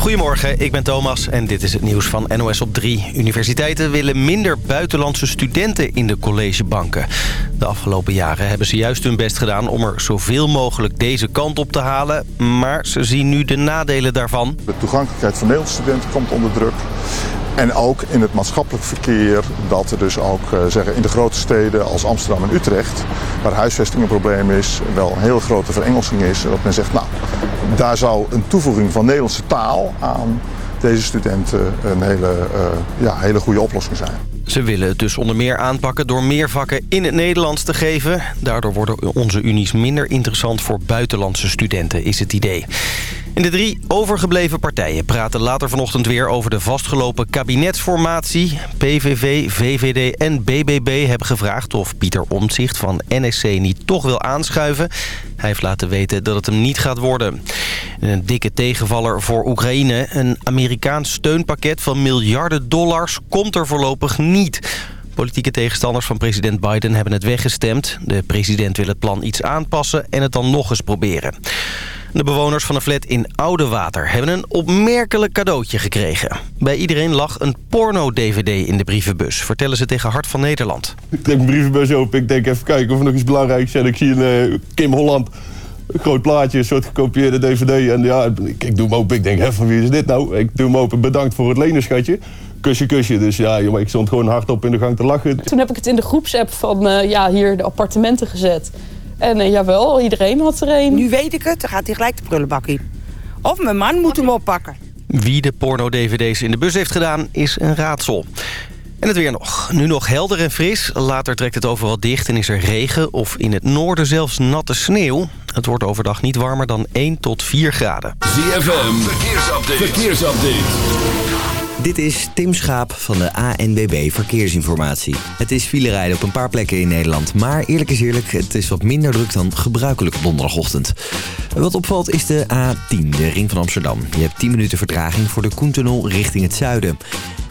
Goedemorgen, ik ben Thomas en dit is het nieuws van NOS op 3. Universiteiten willen minder buitenlandse studenten in de collegebanken. De afgelopen jaren hebben ze juist hun best gedaan om er zoveel mogelijk deze kant op te halen. Maar ze zien nu de nadelen daarvan. De toegankelijkheid van Nederlandse studenten komt onder druk. En ook in het maatschappelijk verkeer, dat er dus ook uh, zeggen, in de grote steden als Amsterdam en Utrecht, waar huisvesting een probleem is, wel een heel grote verengelsing is. Dat men zegt, nou, daar zou een toevoeging van Nederlandse taal aan deze studenten een hele, uh, ja, hele goede oplossing zijn. Ze willen het dus onder meer aanpakken door meer vakken in het Nederlands te geven. Daardoor worden onze unies minder interessant voor buitenlandse studenten, is het idee. En de drie overgebleven partijen praten later vanochtend weer over de vastgelopen kabinetsformatie. PVV, VVD en BBB hebben gevraagd of Pieter Omtzigt van NSC niet toch wil aanschuiven. Hij heeft laten weten dat het hem niet gaat worden. Een dikke tegenvaller voor Oekraïne. Een Amerikaans steunpakket van miljarden dollars komt er voorlopig niet. Politieke tegenstanders van president Biden hebben het weggestemd. De president wil het plan iets aanpassen en het dan nog eens proberen. De bewoners van een flat in Oudewater hebben een opmerkelijk cadeautje gekregen. Bij iedereen lag een porno-dvd in de brievenbus, vertellen ze tegen Hart van Nederland. Ik trek mijn brievenbus open, ik denk even kijken of er nog iets belangrijks is. Ik zie een uh, Kim Holland, een groot plaatje, een soort gekopieerde dvd. En ja, ik, ik doe hem open, ik denk, hè, van wie is dit nou? Ik doe hem open, bedankt voor het lenen, schatje kusje, kusje. Dus ja, jongen, ik stond gewoon hardop in de gang te lachen. Toen heb ik het in de groepsapp van uh, ja, hier de appartementen gezet. En uh, jawel, iedereen had er een. Nu weet ik het, dan gaat hij gelijk de prullenbak in. Of mijn man moet hem oppakken. Wie de porno-dvd's in de bus heeft gedaan, is een raadsel. En het weer nog. Nu nog helder en fris. Later trekt het overal dicht en is er regen of in het noorden zelfs natte sneeuw. Het wordt overdag niet warmer dan 1 tot 4 graden. ZFM, verkeersupdate. verkeersupdate. Dit is Tim Schaap van de ANBB Verkeersinformatie. Het is filerijden op een paar plekken in Nederland. Maar eerlijk is eerlijk, het is wat minder druk dan gebruikelijk op donderdagochtend. Wat opvalt is de A10, de ring van Amsterdam. Je hebt 10 minuten vertraging voor de Koentunnel richting het zuiden.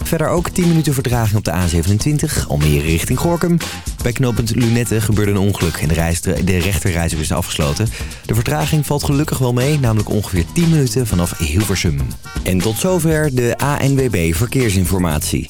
Verder ook 10 minuten vertraging op de A27, Almere richting Gorkum. Bij knooppunt Lunette gebeurde een ongeluk en de, reis, de rechterreiziger is afgesloten. De vertraging valt gelukkig wel mee, namelijk ongeveer 10 minuten vanaf Hilversum. En tot zover de ANWB Verkeersinformatie.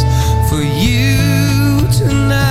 for you tonight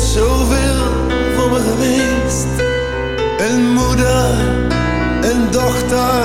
Zoveel voor me geweest. Een moeder, een dochter,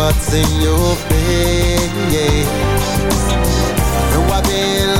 what's in your face. No, I've been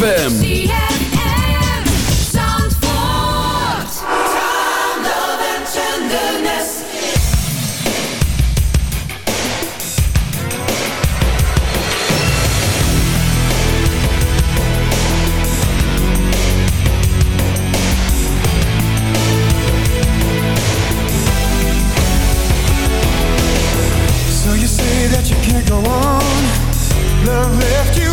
ZFM. go on. Love left you.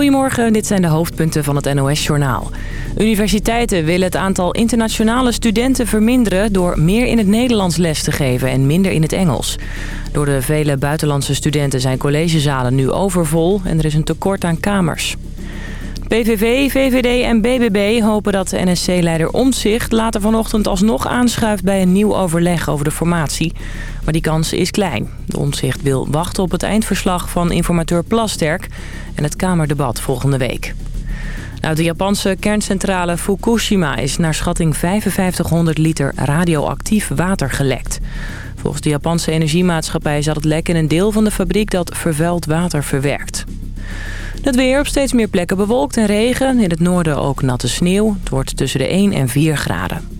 Goedemorgen, dit zijn de hoofdpunten van het NOS-journaal. Universiteiten willen het aantal internationale studenten verminderen... door meer in het Nederlands les te geven en minder in het Engels. Door de vele buitenlandse studenten zijn collegezalen nu overvol... en er is een tekort aan kamers. PVV, VVD en BBB hopen dat de NSC-leider Omtzigt later vanochtend alsnog aanschuift bij een nieuw overleg over de formatie. Maar die kans is klein. De Omtzigt wil wachten op het eindverslag van informateur Plasterk en het Kamerdebat volgende week. Uit de Japanse kerncentrale Fukushima is naar schatting 5500 liter radioactief water gelekt. Volgens de Japanse energiemaatschappij zat het lek in een deel van de fabriek dat vervuild water verwerkt. Het weer op steeds meer plekken bewolkt en regen. In het noorden ook natte sneeuw. Het wordt tussen de 1 en 4 graden.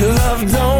love don't